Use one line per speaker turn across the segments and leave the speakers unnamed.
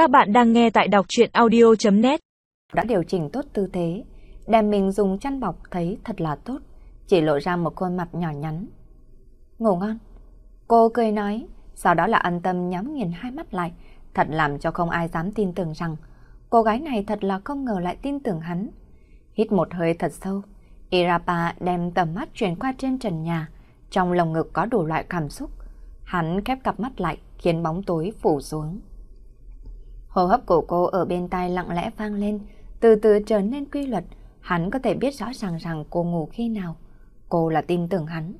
Các bạn đang nghe tại đọc chuyện audio.net
Đã điều chỉnh tốt tư thế, đem mình dùng chăn bọc thấy thật là tốt, chỉ lộ ra một khuôn mặt nhỏ nhắn. Ngủ ngon. Cô cười nói, sau đó là an tâm nhắm nghiền hai mắt lại, thật làm cho không ai dám tin tưởng rằng cô gái này thật là không ngờ lại tin tưởng hắn. Hít một hơi thật sâu, Irapa đem tầm mắt chuyển qua trên trần nhà, trong lồng ngực có đủ loại cảm xúc. Hắn khép cặp mắt lại, khiến bóng tối phủ xuống. Hô hấp của cô ở bên tai lặng lẽ vang lên, từ từ trở nên quy luật, hắn có thể biết rõ ràng rằng cô ngủ khi nào. Cô là tin tưởng hắn.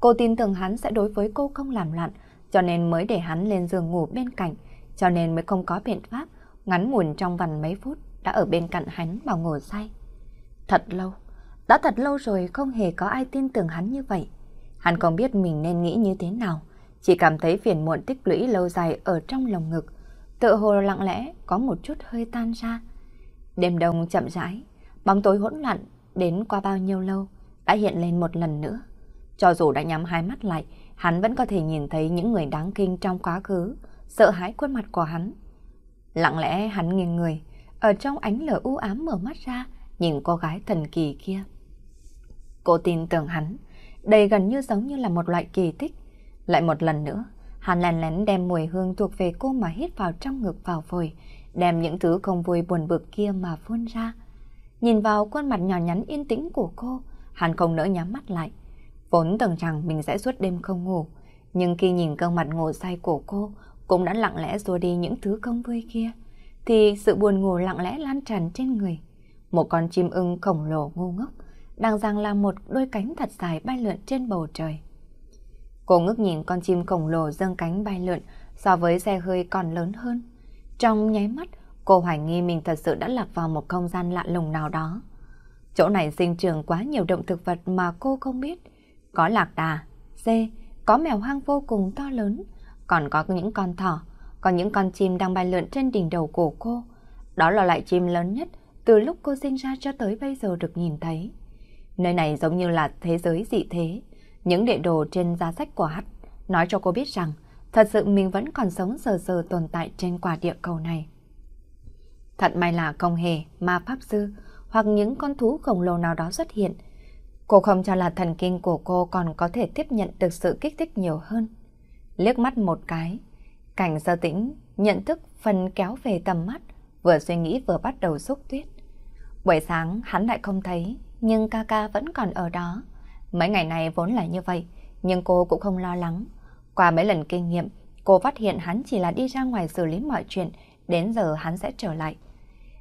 Cô tin tưởng hắn sẽ đối với cô không làm loạn, cho nên mới để hắn lên giường ngủ bên cạnh, cho nên mới không có biện pháp, ngắn ngủn trong vòng mấy phút đã ở bên cạnh hắn mà ngủ say. Thật lâu, đã thật lâu rồi không hề có ai tin tưởng hắn như vậy. Hắn không biết mình nên nghĩ như thế nào, chỉ cảm thấy phiền muộn tích lũy lâu dài ở trong lồng ngực, tự hồ lặng lẽ có một chút hơi tan ra. Đêm đông chậm rãi, bóng tối hỗn loạn đến qua bao nhiêu lâu đã hiện lên một lần nữa. Cho dù đã nhắm hai mắt lại, hắn vẫn có thể nhìn thấy những người đáng kinh trong quá khứ, sợ hãi khuôn mặt của hắn. Lặng lẽ hắn nghiêng người, ở trong ánh lửa u ám mở mắt ra, nhìn cô gái thần kỳ kia. Cô tin tưởng hắn, đây gần như giống như là một loại kỳ tích. Lại một lần nữa, hắn lén lén đem mùi hương thuộc về cô mà hít vào trong ngực vào phổi, đem những thứ không vui buồn bực kia mà phun ra. Nhìn vào khuôn mặt nhỏ nhắn yên tĩnh của cô, hắn không nỡ nhắm mắt lại. Vốn tưởng rằng mình sẽ suốt đêm không ngủ, nhưng khi nhìn gương mặt ngủ say của cô, cũng đã lặng lẽ xua đi những thứ không vui kia, thì sự buồn ngủ lặng lẽ lan tràn trên người. Một con chim ưng khổng lồ ngu ngốc, đang giang là một đôi cánh thật dài bay lượn trên bầu trời. Cô ngước nhìn con chim khổng lồ dâng cánh bay lượn so với xe hơi còn lớn hơn. Trong nháy mắt, cô hoài nghi mình thật sự đã lạc vào một không gian lạ lùng nào đó. Chỗ này sinh trưởng quá nhiều động thực vật mà cô không biết. Có lạc đà, dê, có mèo hoang vô cùng to lớn, còn có những con thỏ, còn những con chim đang bay lượn trên đỉnh đầu của cô. Đó là loại chim lớn nhất từ lúc cô sinh ra cho tới bây giờ được nhìn thấy. Nơi này giống như là thế giới dị thế. Những địa đồ trên giá sách của hắn nói cho cô biết rằng thật sự mình vẫn còn sống sờ sờ tồn tại trên quả địa cầu này. Thật may là không hề ma pháp sư hoặc những con thú khổng lồ nào đó xuất hiện. Cô không cho là thần kinh của cô còn có thể tiếp nhận được sự kích thích nhiều hơn. Liếc mắt một cái, cảnh sơ tĩnh nhận thức phần kéo về tầm mắt, vừa suy nghĩ vừa bắt đầu xúc tuyết. Buổi sáng hắn lại không thấy, nhưng ca ca vẫn còn ở đó. Mấy ngày này vốn là như vậy, nhưng cô cũng không lo lắng. Qua mấy lần kinh nghiệm, cô phát hiện hắn chỉ là đi ra ngoài xử lý mọi chuyện, đến giờ hắn sẽ trở lại.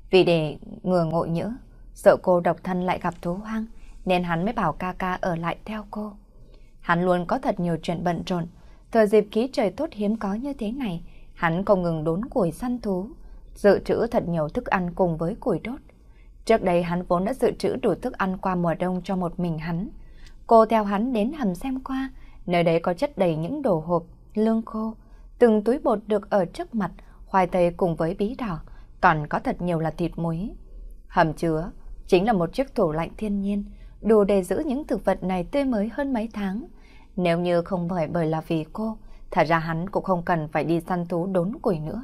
Vì để ngừa ngộ nhỡ, sợ cô độc thân lại gặp thú hoang, nên hắn mới bảo ca ca ở lại theo cô. Hắn luôn có thật nhiều chuyện bận rộn, thời dịp khí trời tốt hiếm có như thế này, hắn không ngừng đốn củi săn thú, dự trữ thật nhiều thức ăn cùng với củi đốt. Trước đây hắn vốn đã dự trữ đủ thức ăn qua mùa đông cho một mình hắn. Cô theo hắn đến hầm xem qua, nơi đấy có chất đầy những đồ hộp, lương khô, từng túi bột được ở trước mặt, khoai tây cùng với bí đỏ, còn có thật nhiều là thịt muối. Hầm chứa chính là một chiếc tủ lạnh thiên nhiên, đủ để giữ những thực vật này tươi mới hơn mấy tháng. Nếu như không phải bởi là vì cô, thật ra hắn cũng không cần phải đi săn thú đốn củi nữa.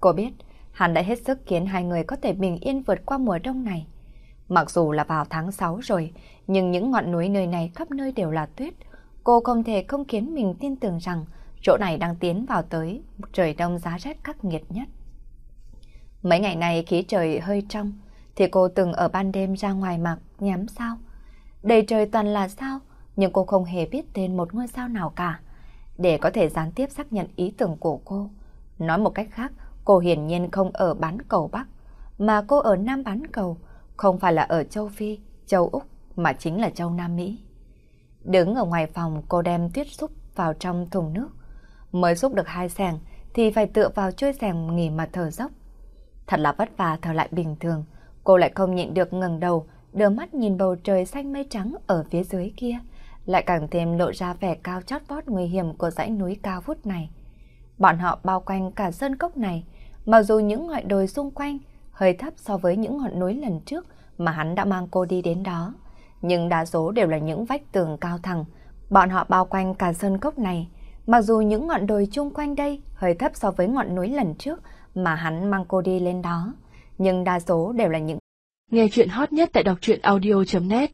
Cô biết, hắn đã hết sức khiến hai người có thể bình yên vượt qua mùa đông này. Mặc dù là vào tháng 6 rồi, nhưng những ngọn núi nơi này khắp nơi đều là tuyết. Cô không thể không khiến mình tin tưởng rằng chỗ này đang tiến vào tới trời đông giá rét khắc nghiệt nhất. Mấy ngày này khí trời hơi trong, thì cô từng ở ban đêm ra ngoài mặc nhắm sao. Đầy trời toàn là sao, nhưng cô không hề biết tên một ngôi sao nào cả. Để có thể gián tiếp xác nhận ý tưởng của cô. Nói một cách khác, cô hiển nhiên không ở bán cầu Bắc, mà cô ở Nam bán cầu, không phải là ở châu Phi, châu Úc, mà chính là châu Nam Mỹ. Đứng ở ngoài phòng cô đem tuyết xúc vào trong thùng nước. Mới xúc được hai sàng thì phải tựa vào chuôi sàng nghỉ mà thở dốc. Thật là vất vả thở lại bình thường, cô lại không nhịn được ngẩng đầu, đưa mắt nhìn bầu trời xanh mây trắng ở phía dưới kia, lại càng thêm lộ ra vẻ cao chót vót nguy hiểm của dãy núi cao vút này. Bọn họ bao quanh cả sơn cốc này, mặc dù những ngọn đồi xung quanh hơi thấp so với những ngọn núi lần trước mà hắn đã mang cô đi đến đó, nhưng đa số đều là những vách tường cao thẳng. Bọn họ bao quanh cả sơn cốc này, mặc dù những ngọn đồi chung quanh đây hơi thấp so với ngọn núi lần trước mà hắn mang cô đi lên đó, nhưng đa số đều là những
Nghe chuyện hot nhất tại đọc truyện audio.net